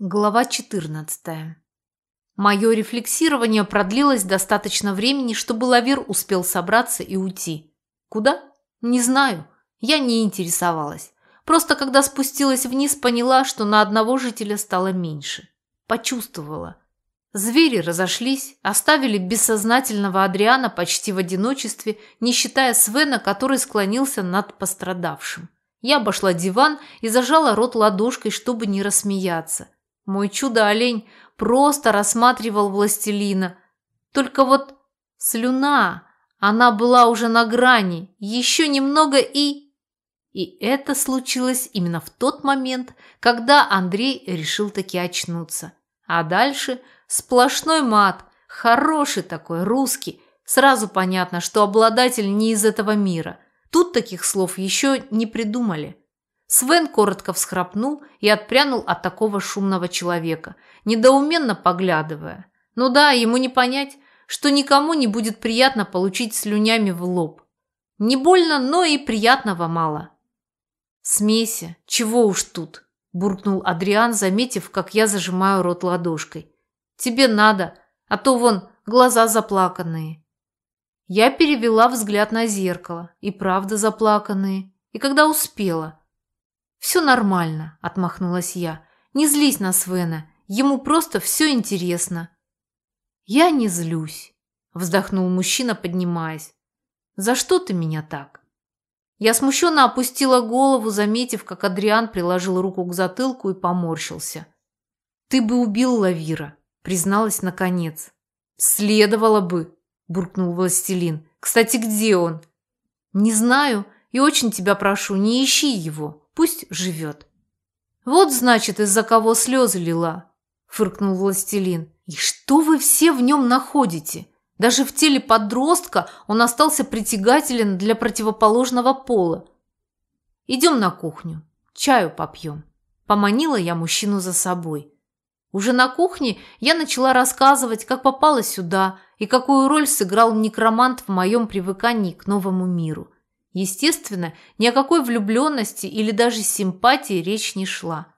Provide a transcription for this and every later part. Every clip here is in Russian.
Глава 14. Мое рефлексирование продлилось достаточно времени, чтобы Лавир успел собраться и уйти. Куда? Не знаю. Я не интересовалась. Просто когда спустилась вниз, поняла, что на одного жителя стало меньше. Почувствовала. Звери разошлись, оставили бессознательного Адриана почти в одиночестве, не считая Свена, который склонился над пострадавшим. Я обошла диван и зажала рот ладошкой, чтобы не рассмеяться – мой чудо-олень просто рассматривал властелина. Только вот слюна, она была уже на грани, еще немного и... И это случилось именно в тот момент, когда Андрей решил таки очнуться. А дальше сплошной мат, хороший такой, русский. Сразу понятно, что обладатель не из этого мира. Тут таких слов еще не придумали. Свен коротко всхрапнул и отпрянул от такого шумного человека, недоуменно поглядывая. Ну да, ему не понять, что никому не будет приятно получить слюнями в лоб. Не больно, но и приятного мало. «Смеся, чего уж тут?» – буркнул Адриан, заметив, как я зажимаю рот ладошкой. «Тебе надо, а то вон глаза заплаканные». Я перевела взгляд на зеркало, и правда заплаканные. И когда успела, «Все нормально», – отмахнулась я. «Не злись на Свена, ему просто все интересно». «Я не злюсь», – вздохнул мужчина, поднимаясь. «За что ты меня так?» Я смущенно опустила голову, заметив, как Адриан приложил руку к затылку и поморщился. «Ты бы убил Лавира», – призналась наконец. «Следовало бы», – буркнул властелин. «Кстати, где он?» «Не знаю, и очень тебя прошу, не ищи его. Пусть живет. Вот, значит, из-за кого слезы лила, фыркнул властелин. И что вы все в нем находите? Даже в теле подростка он остался притягателен для противоположного пола. Идем на кухню, чаю попьем. Поманила я мужчину за собой. Уже на кухне я начала рассказывать, как попала сюда и какую роль сыграл некромант в моем привыкании к новому миру – Естественно, ни о какой влюбленности или даже симпатии речь не шла.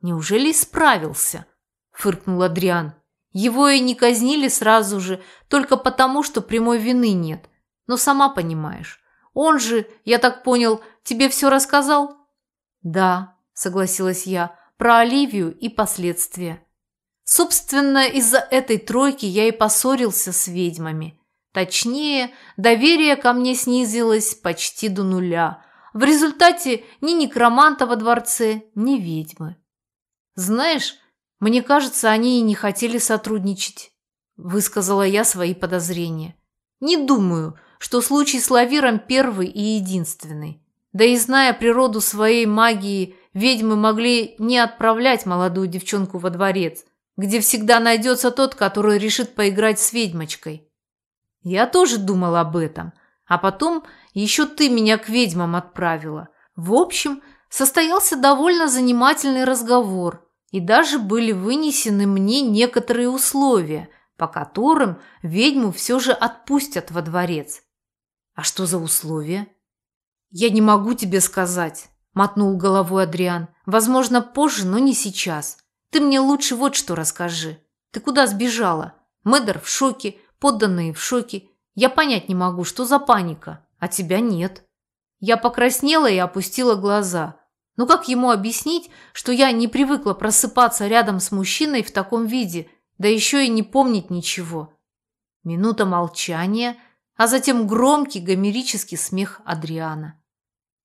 «Неужели справился?» – фыркнул Адриан. «Его и не казнили сразу же, только потому, что прямой вины нет. Но сама понимаешь, он же, я так понял, тебе все рассказал?» «Да», – согласилась я, – «про Оливию и последствия». Собственно, из-за этой тройки я и поссорился с ведьмами – Точнее, доверие ко мне снизилось почти до нуля. В результате ни некроманта во дворце, ни ведьмы. Знаешь, мне кажется, они и не хотели сотрудничать, высказала я свои подозрения. Не думаю, что случай с Лавиром первый и единственный. Да и зная природу своей магии, ведьмы могли не отправлять молодую девчонку во дворец, где всегда найдется тот, который решит поиграть с ведьмочкой. Я тоже думал об этом. А потом еще ты меня к ведьмам отправила. В общем, состоялся довольно занимательный разговор. И даже были вынесены мне некоторые условия, по которым ведьму все же отпустят во дворец. А что за условия? Я не могу тебе сказать, мотнул головой Адриан. Возможно, позже, но не сейчас. Ты мне лучше вот что расскажи. Ты куда сбежала? Мэдер в шоке, Подданные в шоке. Я понять не могу, что за паника, а тебя нет. Я покраснела и опустила глаза. Но как ему объяснить, что я не привыкла просыпаться рядом с мужчиной в таком виде, да еще и не помнить ничего? Минута молчания, а затем громкий гомерический смех Адриана.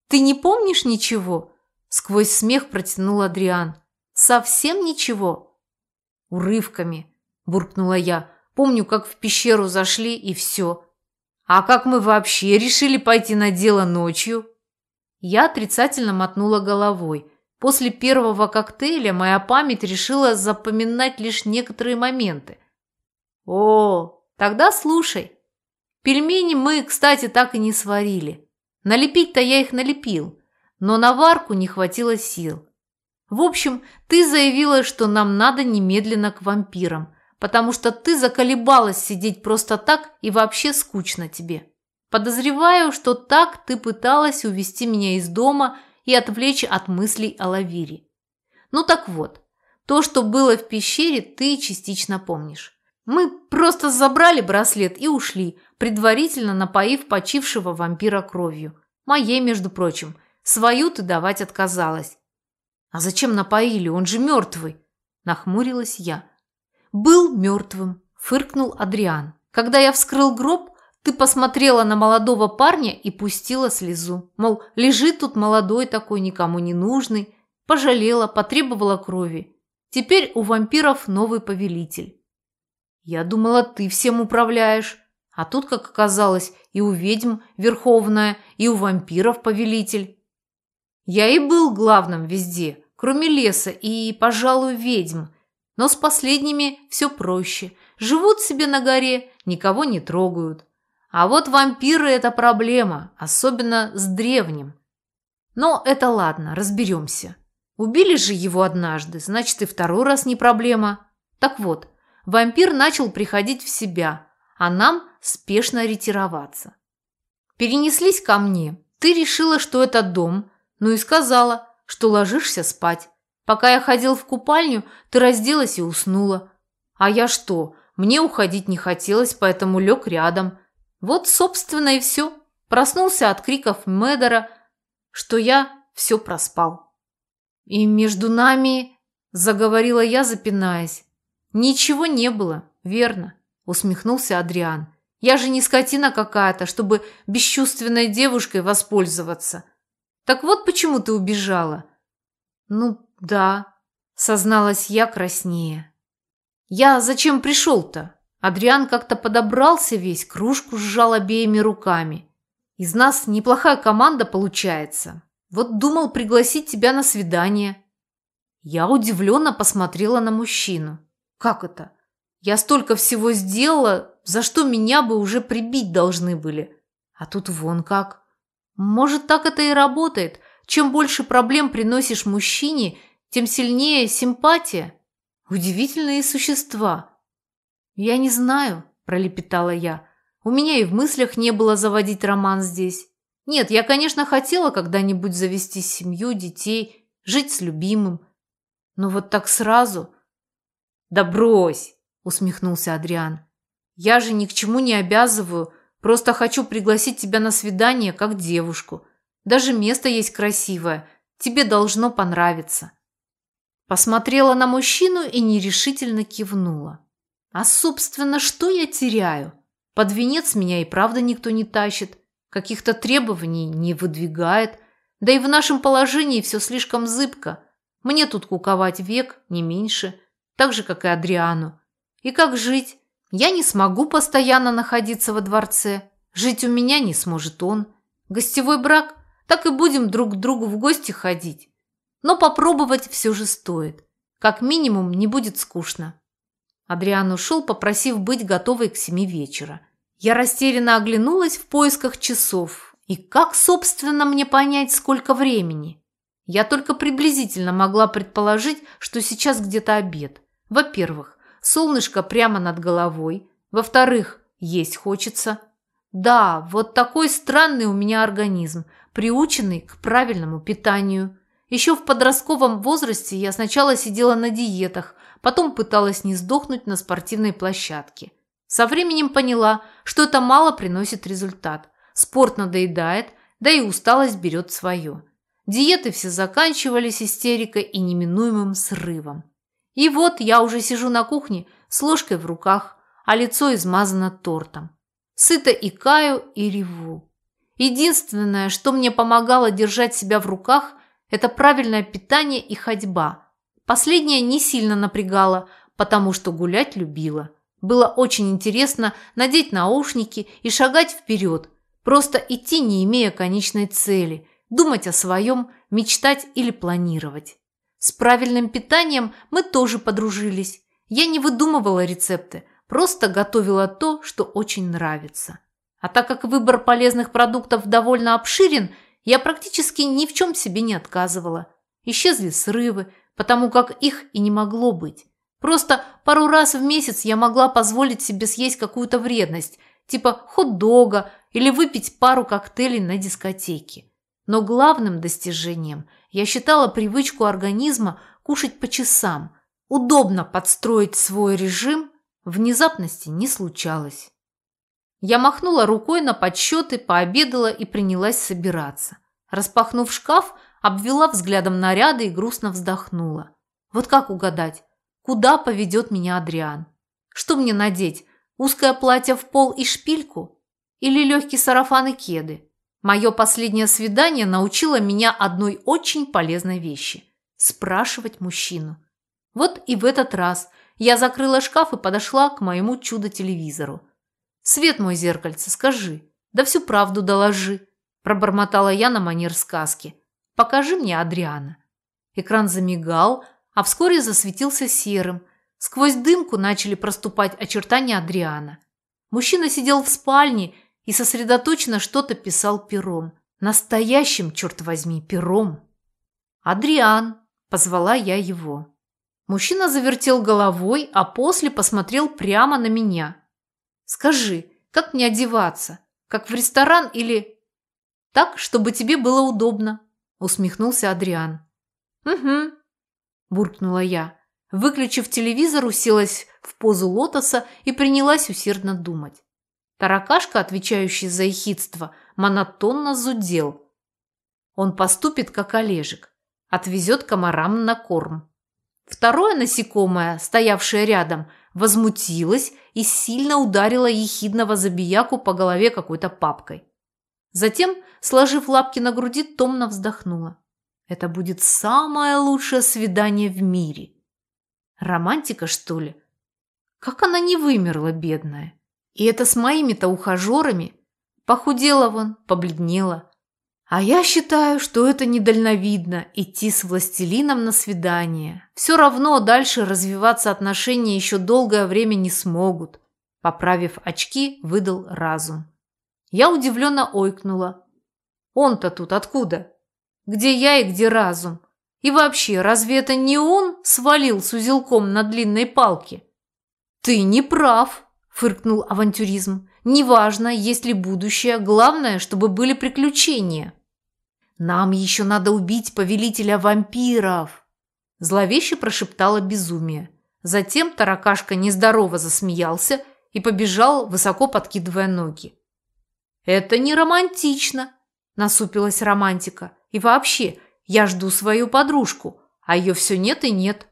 «Ты не помнишь ничего?» Сквозь смех протянул Адриан. «Совсем ничего?» «Урывками», – буркнула я. Помню, как в пещеру зашли и все. А как мы вообще решили пойти на дело ночью? Я отрицательно мотнула головой. После первого коктейля моя память решила запоминать лишь некоторые моменты. О, тогда слушай. Пельмени мы, кстати, так и не сварили. Налепить-то я их налепил, но на варку не хватило сил. В общем, ты заявила, что нам надо немедленно к вампирам, потому что ты заколебалась сидеть просто так и вообще скучно тебе. Подозреваю, что так ты пыталась увести меня из дома и отвлечь от мыслей о Лавире. Ну так вот, То, что было в пещере, ты частично помнишь. Мы просто забрали браслет и ушли, предварительно напоив почившего вампира кровью. Моей, между прочим. Свою ты давать отказалась. А зачем напоили? Он же мертвый. Нахмурилась я. Был мертвым, фыркнул Адриан. Когда я вскрыл гроб, ты посмотрела на молодого парня и пустила слезу. Мол, лежит тут молодой такой, никому не нужный. Пожалела, потребовала крови. Теперь у вампиров новый повелитель. Я думала, ты всем управляешь. А тут, как оказалось, и у ведьм верховная, и у вампиров повелитель. Я и был главным везде, кроме леса и, пожалуй, ведьм. Но с последними все проще. Живут себе на горе, никого не трогают. А вот вампиры – это проблема, особенно с древним. Но это ладно, разберемся. Убили же его однажды, значит и второй раз не проблема. Так вот, вампир начал приходить в себя, а нам спешно ретироваться. Перенеслись ко мне. Ты решила, что это дом, ну и сказала, что ложишься спать. Пока я ходил в купальню, ты разделась и уснула. А я что, мне уходить не хотелось, поэтому лег рядом. Вот, собственно, и все. Проснулся от криков Медора, что я все проспал. И между нами, заговорила я, запинаясь, ничего не было, верно, усмехнулся Адриан. Я же не скотина какая-то, чтобы бесчувственной девушкой воспользоваться. Так вот почему ты убежала. Ну, да, созналась я краснее. Я зачем пришел-то? Адриан как-то подобрался весь, кружку сжал обеими руками. Из нас неплохая команда получается. Вот думал пригласить тебя на свидание. Я удивленно посмотрела на мужчину. Как это? Я столько всего сделала, за что меня бы уже прибить должны были. А тут вон как. Может, так это и работает. Чем больше проблем приносишь мужчине, тем сильнее симпатия. Удивительные существа. Я не знаю, пролепетала я. У меня и в мыслях не было заводить роман здесь. Нет, я, конечно, хотела когда-нибудь завести семью, детей, жить с любимым. Но вот так сразу... Да брось, усмехнулся Адриан. Я же ни к чему не обязываю, просто хочу пригласить тебя на свидание как девушку. Даже место есть красивое, тебе должно понравиться. Посмотрела на мужчину и нерешительно кивнула. А, собственно, что я теряю? Под венец меня и правда никто не тащит, каких-то требований не выдвигает, да и в нашем положении все слишком зыбко. Мне тут куковать век, не меньше, так же, как и Адриану. И как жить? Я не смогу постоянно находиться во дворце. Жить у меня не сможет он. Гостевой брак? Так и будем друг к другу в гости ходить. Но попробовать все же стоит. Как минимум, не будет скучно. Адриан ушел, попросив быть готовой к семи вечера. Я растерянно оглянулась в поисках часов. И как, собственно, мне понять, сколько времени? Я только приблизительно могла предположить, что сейчас где-то обед. Во-первых, солнышко прямо над головой. Во-вторых, есть хочется. Да, вот такой странный у меня организм, приученный к правильному питанию. Еще в подростковом возрасте я сначала сидела на диетах, потом пыталась не сдохнуть на спортивной площадке. Со временем поняла, что это мало приносит результат. Спорт надоедает, да и усталость берет свое. Диеты все заканчивались истерикой и неминуемым срывом. И вот я уже сижу на кухне с ложкой в руках, а лицо измазано тортом. Сыто икаю и реву. Единственное, что мне помогало держать себя в руках – это правильное питание и ходьба. Последнее не сильно напрягало, потому что гулять любила. Было очень интересно надеть наушники и шагать вперед, просто идти, не имея конечной цели, думать о своем, мечтать или планировать. С правильным питанием мы тоже подружились. Я не выдумывала рецепты, просто готовила то, что очень нравится. А так как выбор полезных продуктов довольно обширен – я практически ни в чем себе не отказывала. Исчезли срывы, потому как их и не могло быть. Просто пару раз в месяц я могла позволить себе съесть какую-то вредность, типа хот-дога или выпить пару коктейлей на дискотеке. Но главным достижением я считала привычку организма кушать по часам. удобно подстроить свой режим, внезапности не случалось. Я махнула рукой на подсчеты, пообедала и принялась собираться. Распахнув шкаф, обвела взглядом наряды и грустно вздохнула. Вот как угадать, куда поведет меня Адриан? Что мне надеть? Узкое платье в пол и шпильку? Или легкий сарафан и кеды? Мое последнее свидание научило меня одной очень полезной вещи – спрашивать мужчину. Вот и в этот раз я закрыла шкаф и подошла к моему чудо-телевизору. «Свет мой зеркальце, скажи, да всю правду доложи», – пробормотала я на манер сказки. «Покажи мне Адриана». Экран замигал, а вскоре засветился серым. Сквозь дымку начали проступать очертания Адриана. Мужчина сидел в спальне и сосредоточенно что-то писал пером. Настоящим, черт возьми, пером. «Адриан!» – позвала я его. Мужчина завертел головой, а после посмотрел прямо на меня. «Скажи, как мне одеваться? Как в ресторан или...» «Так, чтобы тебе было удобно», – усмехнулся Адриан. «Угу», – буркнула я. Выключив телевизор, уселась в позу лотоса и принялась усердно думать. Таракашка, отвечающий за ехидство, монотонно зудел. Он поступит, как Олежек, отвезет комарам на корм. Второе насекомое, стоявшее рядом, возмутилось и сильно ударило ехидного забияку по голове какой-то папкой. Затем, сложив лапки на груди, томно вздохнула. Это будет самое лучшее свидание в мире. Романтика, что ли? Как она не вымерла, бедная? И это с моими-то ухажерами. Похудела вон, побледнела. А я считаю, что это недальновидно – идти с властелином на свидание. Все равно дальше развиваться отношения еще долгое время не смогут. Поправив очки, выдал разум. Я удивленно ойкнула. Он-то тут откуда? Где я и где разум? И вообще, разве это не он свалил с узелком на длинной палке? Ты не прав, фыркнул авантюризм. Неважно, есть ли будущее, главное, чтобы были приключения. Нам еще надо убить повелителя вампиров, зловеще прошептала безумие. Затем таракашка нездорово засмеялся и побежал, высоко подкидывая ноги. «Это не романтично», – насупилась романтика. «И вообще, я жду свою подружку, а ее все нет и нет».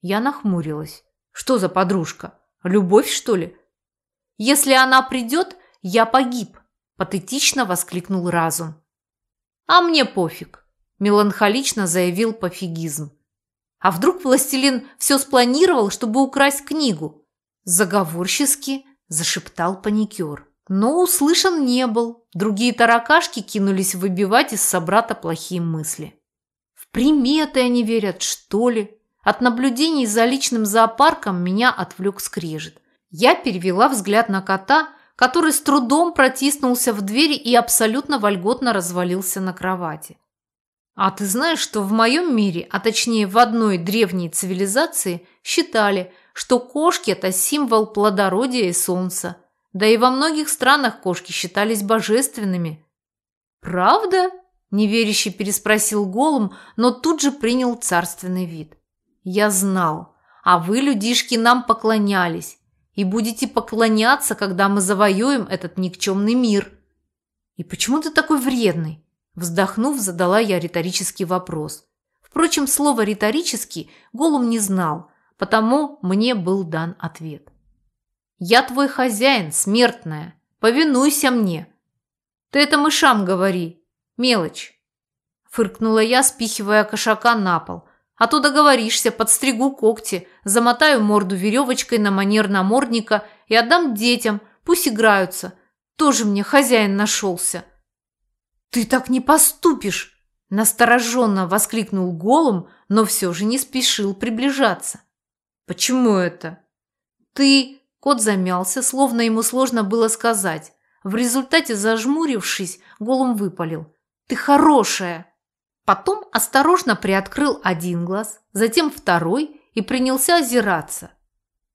Я нахмурилась. «Что за подружка? Любовь, что ли? Если она придет, я погиб, патетично воскликнул разум. А мне пофиг, меланхолично заявил пофигизм. А вдруг властелин все спланировал, чтобы украсть книгу? Заговорчески зашептал паникер. Но услышан не был. Другие таракашки кинулись выбивать из собрата плохие мысли. В приметы они верят, что ли? От наблюдений за личным зоопарком меня отвлек скрежет. Я перевела взгляд на кота, который с трудом протиснулся в двери и абсолютно вольготно развалился на кровати. А ты знаешь, что в моем мире, а точнее в одной древней цивилизации, считали, что кошки – это символ плодородия и солнца. Да и во многих странах кошки считались божественными. «Правда?» – неверяще переспросил Голум, но тут же принял царственный вид. Я знал. А вы, людишки, нам поклонялись. И будете поклоняться, когда мы завоюем этот никчемный мир. И почему ты такой вредный? Вздохнув, задала я риторический вопрос. Впрочем, слово «риторический» Голум не знал, потому мне был дан ответ. «Я твой хозяин, смертная. Повинуйся мне». «Ты это мышам говори. Мелочь». Фыркнула я, спихивая кошака на пол, а то договоришься, подстригу когти, замотаю морду веревочкой на манер намордника и отдам детям, пусть играются. Тоже мне хозяин нашелся. Ты так не поступишь! Настороженно воскликнул голым, но все же не спешил приближаться. Почему это? Ты... Кот замялся, словно ему сложно было сказать. В результате, зажмурившись, голым выпалил. «Ты хорошая!» Потом осторожно приоткрыл один глаз, затем второй и принялся озираться.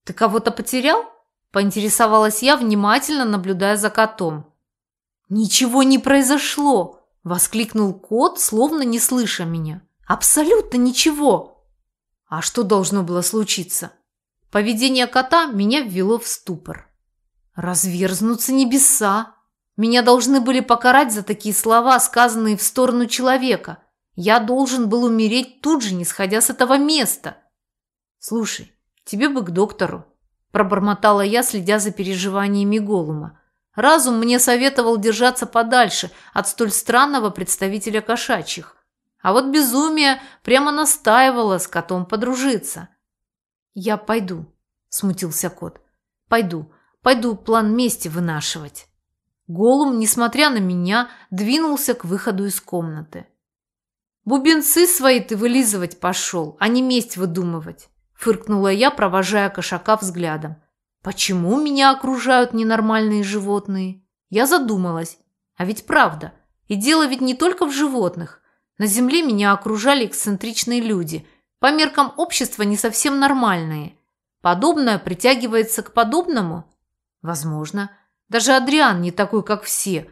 «Ты кого-то потерял?» – поинтересовалась я, внимательно наблюдая за котом. «Ничего не произошло!» – воскликнул кот, словно не слыша меня. «Абсолютно ничего!» А что должно было случиться? Поведение кота меня ввело в ступор. Разверзнутся небеса. Меня должны были покарать за такие слова, сказанные в сторону человека. Я должен был умереть тут же, не сходя с этого места. Слушай, тебе бы к доктору, пробормотала я, следя за переживаниями Голума. Разум мне советовал держаться подальше от столь странного представителя кошачьих. А вот безумие прямо настаивало с котом подружиться. «Я пойду», – смутился кот. «Пойду, пойду план мести вынашивать». Голум, несмотря на меня, двинулся к выходу из комнаты. «Бубенцы свои ты вылизывать пошел, а не месть выдумывать», – фыркнула я, провожая кошака взглядом. «Почему меня окружают ненормальные животные?» Я задумалась. А ведь правда. И дело ведь не только в животных. На земле меня окружали эксцентричные люди, по меркам общества не совсем нормальные. Подобное притягивается к подобному? Возможно. Даже Адриан не такой, как все.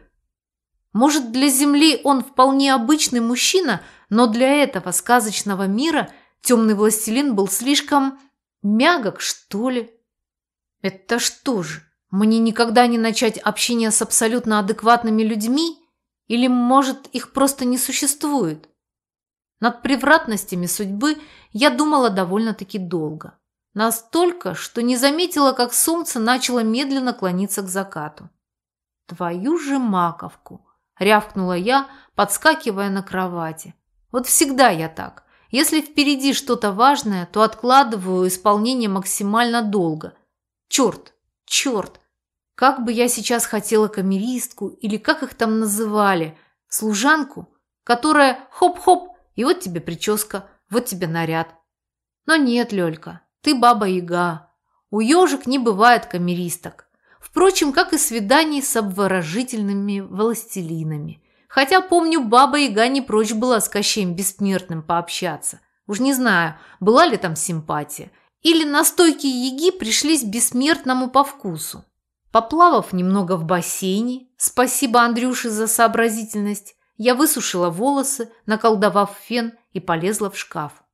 Может, для Земли он вполне обычный мужчина, но для этого сказочного мира темный властелин был слишком мягок, что ли? Это что же, мне никогда не начать общение с абсолютно адекватными людьми? Или, может, их просто не существует? Над превратностями судьбы я думала довольно-таки долго. Настолько, что не заметила, как солнце начало медленно клониться к закату. «Твою же маковку!» – рявкнула я, подскакивая на кровати. «Вот всегда я так. Если впереди что-то важное, то откладываю исполнение максимально долго. Черт, черт! Как бы я сейчас хотела камеристку, или как их там называли, служанку, которая хоп-хоп, и вот тебе прическа, вот тебе наряд. Но нет, Лёлька, ты баба-яга. У ежик не бывает камеристок. Впрочем, как и свиданий с обворожительными властелинами. Хотя, помню, баба-яга не прочь была с Кощеем Бессмертным пообщаться. Уж не знаю, была ли там симпатия. Или настойки яги пришлись Бессмертному по вкусу. Поплавав немного в бассейне, спасибо Андрюше за сообразительность, я высушила волосы, наколдовав фен и полезла в шкаф.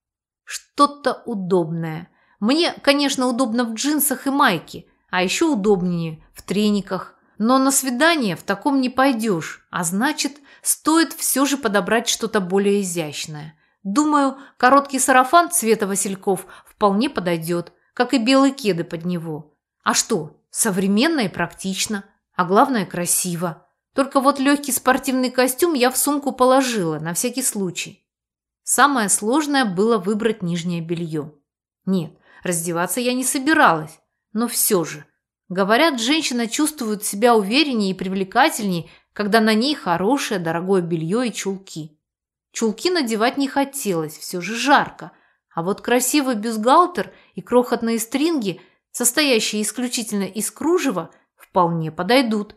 Что-то удобное. Мне, конечно, удобно в джинсах и майке, а еще удобнее в трениках. Но на свидание в таком не пойдешь, а значит, стоит все же подобрать что-то более изящное. Думаю, короткий сарафан цвета васильков вполне подойдет, как и белые кеды под него. А что, Современно и практично, а главное красиво. Только вот легкий спортивный костюм я в сумку положила, на всякий случай. Самое сложное было выбрать нижнее белье. Нет, раздеваться я не собиралась, но все же. Говорят, женщина чувствует себя увереннее и привлекательнее, когда на ней хорошее дорогое белье и чулки. Чулки надевать не хотелось, все же жарко. А вот красивый бюстгальтер и крохотные стринги состоящие исключительно из кружева, вполне подойдут.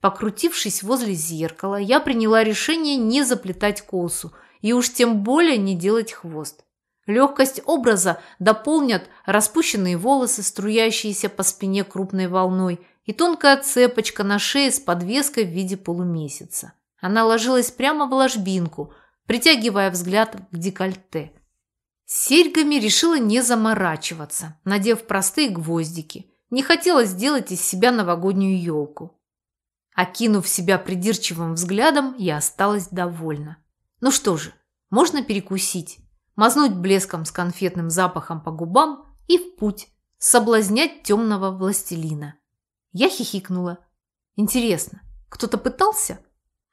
Покрутившись возле зеркала, я приняла решение не заплетать косу и уж тем более не делать хвост. Легкость образа дополнят распущенные волосы, струящиеся по спине крупной волной, и тонкая цепочка на шее с подвеской в виде полумесяца. Она ложилась прямо в ложбинку, притягивая взгляд к декольте. С серьгами решила не заморачиваться, надев простые гвоздики. Не хотела сделать из себя новогоднюю елку. Окинув себя придирчивым взглядом, я осталась довольна. Ну что же, можно перекусить, мазнуть блеском с конфетным запахом по губам и в путь, соблазнять темного властелина. Я хихикнула. Интересно, кто-то пытался?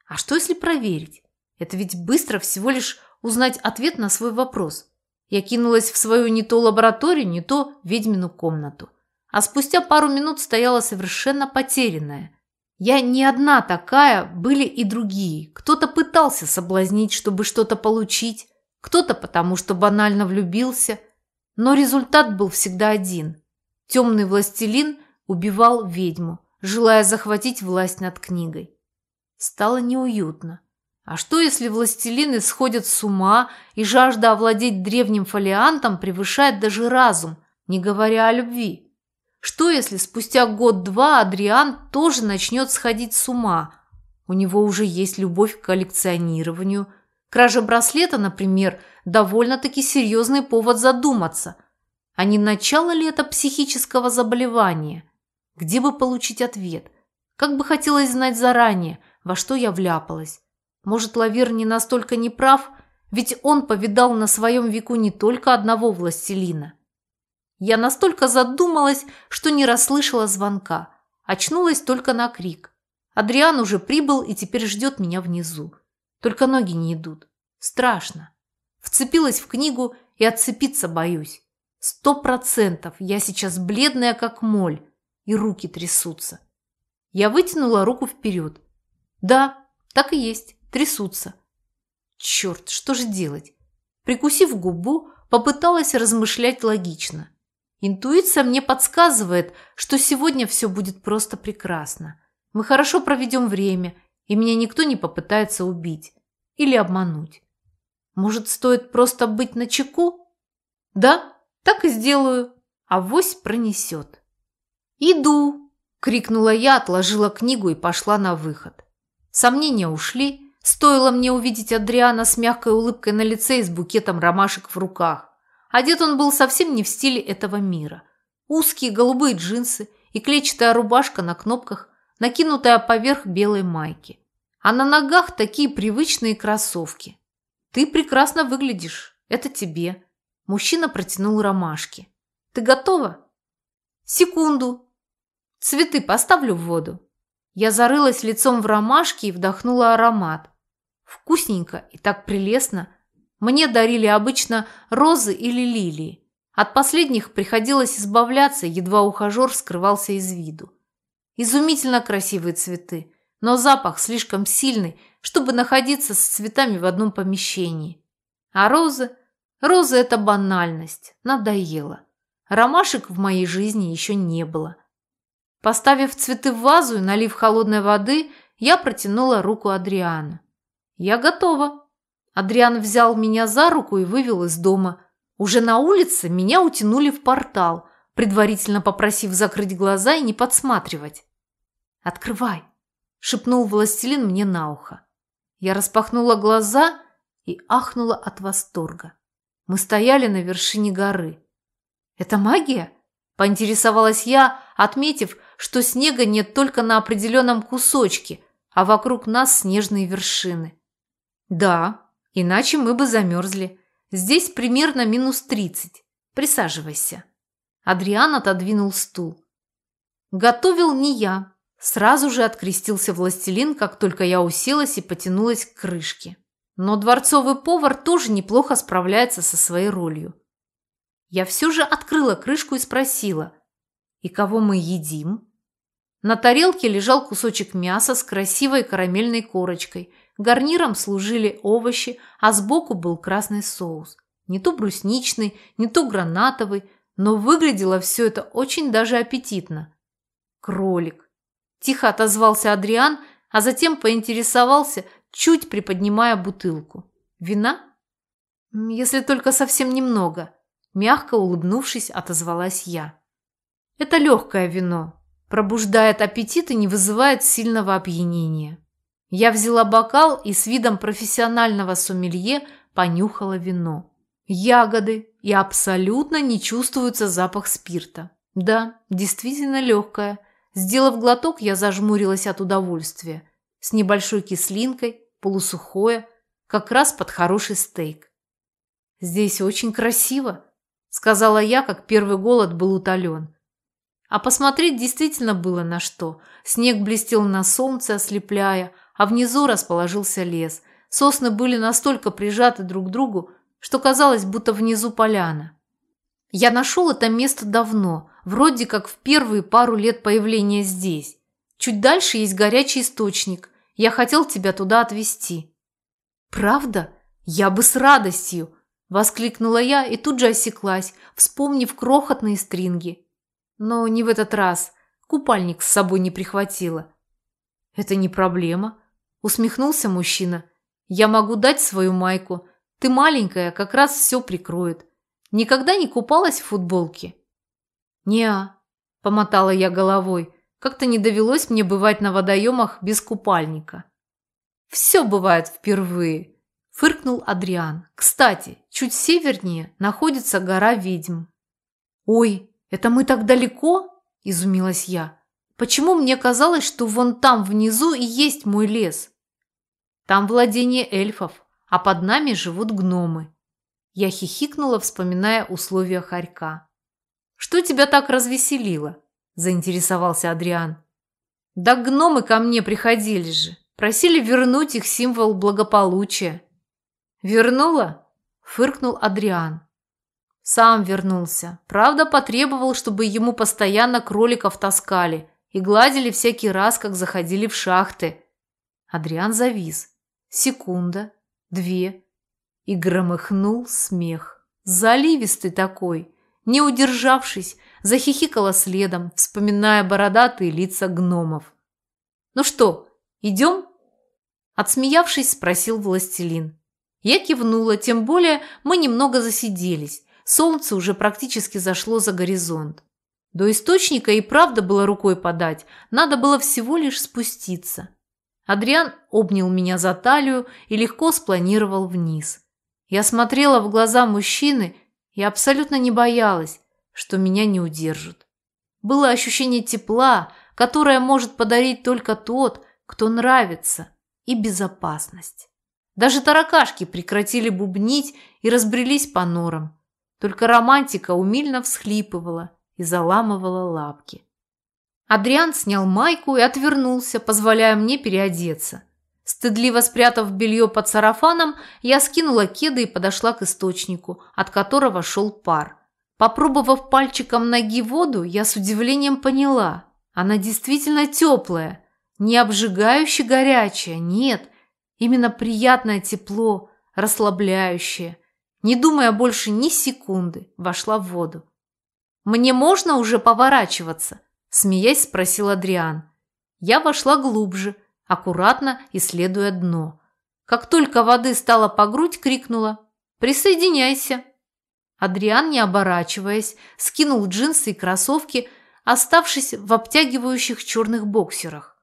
А что если проверить? Это ведь быстро всего лишь узнать ответ на свой вопрос – я кинулась в свою не то лабораторию, не то ведьмину комнату. А спустя пару минут стояла совершенно потерянная. Я не одна такая, были и другие. Кто-то пытался соблазнить, чтобы что-то получить, кто-то потому, что банально влюбился. Но результат был всегда один. Темный властелин убивал ведьму, желая захватить власть над книгой. Стало неуютно. А что, если властелины сходят с ума, и жажда овладеть древним фолиантом превышает даже разум, не говоря о любви? Что, если спустя год-два Адриан тоже начнет сходить с ума? У него уже есть любовь к коллекционированию. Кража браслета, например, довольно-таки серьезный повод задуматься, а не начало ли это психического заболевания? Где бы получить ответ? Как бы хотелось знать заранее, во что я вляпалась. Может, Лавир не настолько неправ, ведь он повидал на своем веку не только одного властелина. Я настолько задумалась, что не расслышала звонка. Очнулась только на крик. Адриан уже прибыл и теперь ждет меня внизу. Только ноги не идут. Страшно. Вцепилась в книгу и отцепиться боюсь. Сто процентов я сейчас бледная, как моль, и руки трясутся. Я вытянула руку вперед. Да, так и есть, трясутся. Черт, что же делать? Прикусив губу, попыталась размышлять логично. Интуиция мне подсказывает, что сегодня все будет просто прекрасно. Мы хорошо проведем время, и меня никто не попытается убить или обмануть. Может, стоит просто быть начеку? Да, так и сделаю. Авось пронесет. «Иду!» – крикнула я, отложила книгу и пошла на выход. Сомнения ушли. Стоило мне увидеть Адриана с мягкой улыбкой на лице и с букетом ромашек в руках. Одет он был совсем не в стиле этого мира. Узкие голубые джинсы и клетчатая рубашка на кнопках, накинутая поверх белой майки. А на ногах такие привычные кроссовки. «Ты прекрасно выглядишь. Это тебе». Мужчина протянул ромашки. «Ты готова?» «Секунду. Цветы поставлю в воду». Я зарылась лицом в ромашки и вдохнула аромат. Вкусненько и так прелестно – мне дарили обычно розы или лилии. От последних приходилось избавляться, едва ухажер скрывался из виду. Изумительно красивые цветы, но запах слишком сильный, чтобы находиться с цветами в одном помещении. А розы? Розы – это банальность, надоело. Ромашек в моей жизни еще не было. Поставив цветы в вазу и налив холодной воды, я протянула руку Адриану. «Я готова», Адриан взял меня за руку и вывел из дома. Уже на улице меня утянули в портал, предварительно попросив закрыть глаза и не подсматривать. «Открывай!» – шепнул властелин мне на ухо. Я распахнула глаза и ахнула от восторга. Мы стояли на вершине горы. «Это магия?» – поинтересовалась я, отметив, что снега нет только на определенном кусочке, а вокруг нас снежные вершины. «Да», Иначе мы бы замерзли. Здесь примерно минус тридцать. Присаживайся. Адриан отодвинул стул. Готовил не я. Сразу же открестился властелин, как только я уселась и потянулась к крышке. Но дворцовый повар тоже неплохо справляется со своей ролью. Я все же открыла крышку и спросила, «И кого мы едим?» На тарелке лежал кусочек мяса с красивой карамельной корочкой – Гарниром служили овощи, а сбоку был красный соус. Не то брусничный, не то гранатовый, но выглядело все это очень даже аппетитно. Кролик. Тихо отозвался Адриан, а затем поинтересовался, чуть приподнимая бутылку. Вина? Если только совсем немного. Мягко улыбнувшись, отозвалась я. Это легкое вино. Пробуждает аппетит и не вызывает сильного опьянения. Я взяла бокал и с видом профессионального сомелье понюхала вино. Ягоды и абсолютно не чувствуется запах спирта. Да, действительно легкое. Сделав глоток, я зажмурилась от удовольствия. С небольшой кислинкой, полусухое, как раз под хороший стейк. «Здесь очень красиво», – сказала я, как первый голод был утолен. А посмотреть действительно было на что. Снег блестел на солнце, ослепляя, а внизу расположился лес. Сосны были настолько прижаты друг к другу, что казалось, будто внизу поляна. Я нашел это место давно, вроде как в первые пару лет появления здесь. Чуть дальше есть горячий источник. Я хотел тебя туда отвезти. Правда? Я бы с радостью, воскликнула я и тут же осеклась, вспомнив крохотные стринги. Но не в этот раз. Купальник с собой не прихватила. Это не проблема. Усмехнулся мужчина. «Я могу дать свою майку. Ты маленькая, как раз все прикроет. Никогда не купалась в футболке?» «Не-а», помотала я головой. Как-то не довелось мне бывать на водоемах без купальника. «Все бывает впервые», – Фыркнул Адриан. Кстати, чуть севернее находится гора ведьм. Ой, это мы так далеко? Изумилась я. Почему мне казалось, что вон там внизу и есть мой лес? Там владение эльфов, а под нами живут гномы. Я хихикнула, вспоминая условия хорька. «Что тебя так развеселило?» – заинтересовался Адриан. «Да гномы ко мне приходили же. Просили вернуть их символ благополучия». «Вернула?» – фыркнул Адриан. Сам вернулся. Правда, потребовал, чтобы ему постоянно кроликов таскали и гладили всякий раз, как заходили в шахты. Адриан завис. Секунда, две. И громыхнул смех. Заливистый такой. Не удержавшись, захихикала следом, вспоминая бородатые лица гномов. «Ну что, идем?» Отсмеявшись, спросил властелин. Я кивнула, тем более мы немного засиделись. Солнце уже практически зашло за горизонт. До источника и правда было рукой подать, надо было всего лишь спуститься. Адриан обнял меня за талию и легко спланировал вниз. Я смотрела в глаза мужчины и абсолютно не боялась, что меня не удержат. Было ощущение тепла, которое может подарить только тот, кто нравится, и безопасность. Даже таракашки прекратили бубнить и разбрелись по норам. Только романтика умильно всхлипывала и заламывала лапки. Адриан снял майку и отвернулся, позволяя мне переодеться. Стыдливо спрятав белье под сарафаном, я скинула кеды и подошла к источнику, от которого шел пар. Попробовав пальчиком ноги воду, я с удивлением поняла. Она действительно теплая, не обжигающе горячая, нет. Именно приятное тепло, расслабляющее не думая больше ни секунды, вошла в воду. «Мне можно уже поворачиваться?» – смеясь спросил Адриан. Я вошла глубже, аккуратно исследуя дно. Как только воды стало по грудь, крикнула «Присоединяйся!». Адриан, не оборачиваясь, скинул джинсы и кроссовки, оставшись в обтягивающих черных боксерах.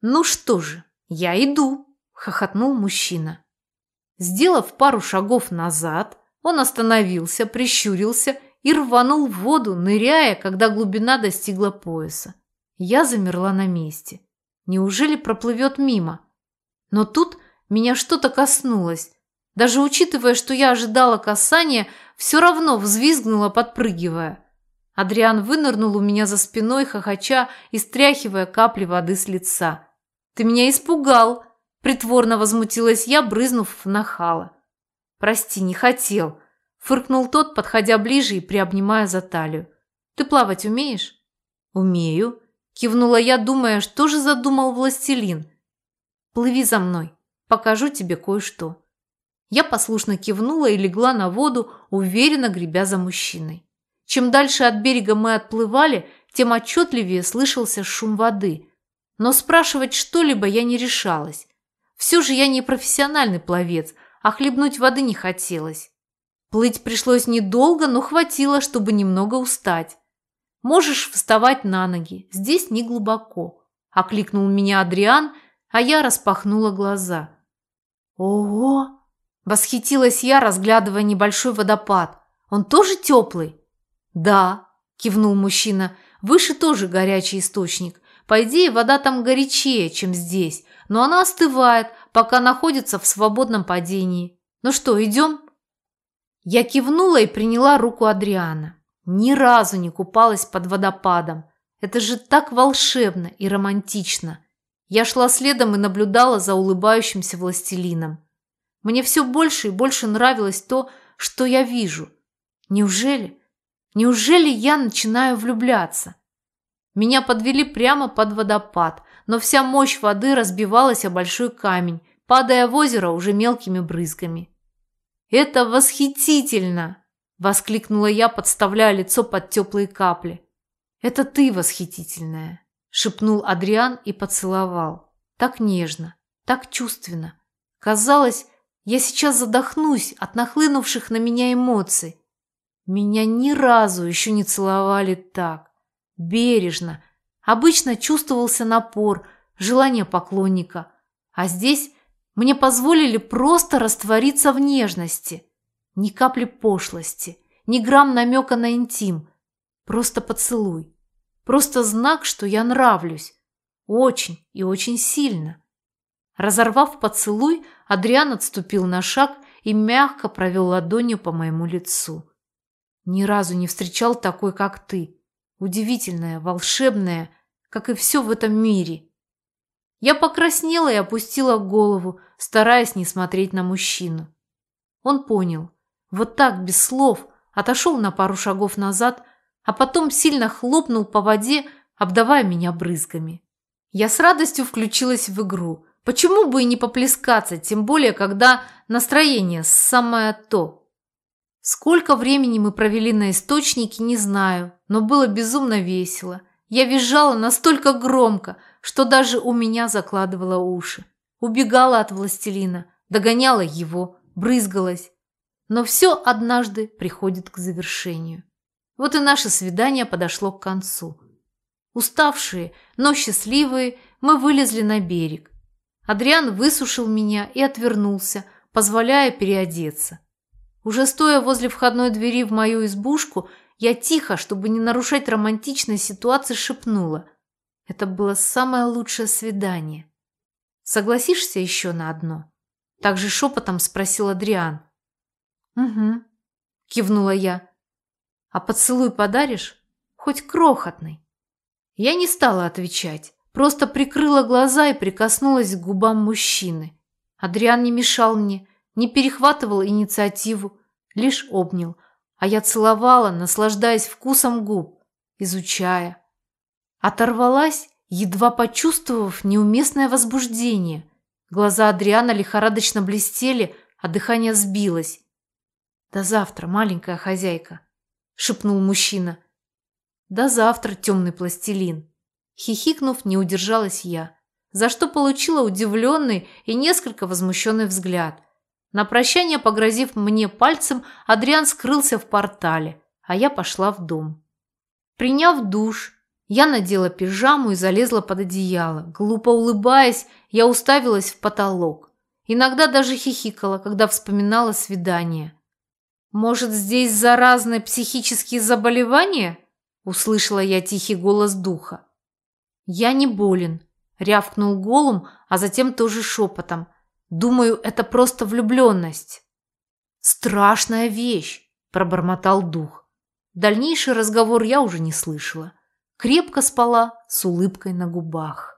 «Ну что же, я иду!» – хохотнул мужчина. Сделав пару шагов назад, он остановился, прищурился и рванул в воду, ныряя, когда глубина достигла пояса. Я замерла на месте. Неужели проплывет мимо? Но тут меня что-то коснулось. Даже учитывая, что я ожидала касания, все равно взвизгнула, подпрыгивая. Адриан вынырнул у меня за спиной, хохоча и стряхивая капли воды с лица. «Ты меня испугал!» Притворно возмутилась я, брызнув в нахала. «Прости, не хотел», – фыркнул тот, подходя ближе и приобнимая за талию. «Ты плавать умеешь?» «Умею», – кивнула я, думая, что же задумал властелин. «Плыви за мной, покажу тебе кое-что». Я послушно кивнула и легла на воду, уверенно гребя за мужчиной. Чем дальше от берега мы отплывали, тем отчетливее слышался шум воды. Но спрашивать что-либо я не решалась. Все же я не профессиональный пловец, а хлебнуть воды не хотелось. Плыть пришлось недолго, но хватило, чтобы немного устать. Можешь вставать на ноги, здесь не глубоко. Окликнул меня Адриан, а я распахнула глаза. Ого! Восхитилась я, разглядывая небольшой водопад. Он тоже теплый? Да, кивнул мужчина. Выше тоже горячий источник. По идее, вода там горячее, чем здесь, но она остывает, пока находится в свободном падении. Ну что, идем?» Я кивнула и приняла руку Адриана. Ни разу не купалась под водопадом. Это же так волшебно и романтично. Я шла следом и наблюдала за улыбающимся властелином. Мне все больше и больше нравилось то, что я вижу. Неужели? Неужели я начинаю влюбляться? Меня подвели прямо под водопад, но вся мощь воды разбивалась о большой камень, падая в озеро уже мелкими брызгами. «Это восхитительно!» – воскликнула я, подставляя лицо под теплые капли. «Это ты восхитительная!» – шепнул Адриан и поцеловал. Так нежно, так чувственно. Казалось, я сейчас задохнусь от нахлынувших на меня эмоций. Меня ни разу еще не целовали так. Бережно, Обычно чувствовался напор, желание поклонника. А здесь Мне позволили просто раствориться в нежности. Ни капли пошлости, ни грамм намека на интим. Просто поцелуй. Просто знак, что я нравлюсь. Очень и очень сильно. Разорвав поцелуй, Адриан отступил на шаг и мягко провел ладонью по моему лицу. Ни разу не встречал такой, как ты. Удивительная, волшебная, как и все в этом мире. Я покраснела и опустила голову, стараясь не смотреть на мужчину. Он понял. Вот так, без слов, отошел на пару шагов назад, а потом сильно хлопнул по воде, обдавая меня брызгами. Я с радостью включилась в игру. Почему бы и не поплескаться, тем более, когда настроение самое то. Сколько времени мы провели на источнике, не знаю, но было безумно весело. Я визжала настолько громко, что даже у меня закладывало уши. Убегала от властелина, догоняла его, брызгалась. Но все однажды приходит к завершению. Вот и наше свидание подошло к концу. Уставшие, но счастливые, мы вылезли на берег. Адриан высушил меня и отвернулся, позволяя переодеться. Уже стоя возле входной двери в мою избушку, я тихо, чтобы не нарушать романтичной ситуации, шепнула. Это было самое лучшее свидание. Согласишься еще на одно? Также шепотом спросил Адриан. Угу, кивнула я. А поцелуй подаришь? Хоть крохотный. Я не стала отвечать, просто прикрыла глаза и прикоснулась к губам мужчины. Адриан не мешал мне, не перехватывал инициативу, лишь обнял, а я целовала, наслаждаясь вкусом губ, изучая. Оторвалась, едва почувствовав неуместное возбуждение. Глаза Адриана лихорадочно блестели, а дыхание сбилось. «До завтра, маленькая хозяйка», — шепнул мужчина. «До завтра, темный пластилин». Хихикнув, не удержалась я, за что получила удивленный и несколько возмущенный взгляд — на прощание, погрозив мне пальцем, Адриан скрылся в портале, а я пошла в дом. Приняв душ, я надела пижаму и залезла под одеяло. Глупо улыбаясь, я уставилась в потолок. Иногда даже хихикала, когда вспоминала свидание. «Может, здесь заразные психические заболевания?» Услышала я тихий голос духа. «Я не болен», – рявкнул голым, а затем тоже шепотом. Думаю, это просто влюбленность. Страшная вещь, пробормотал дух. Дальнейший разговор я уже не слышала. Крепко спала с улыбкой на губах.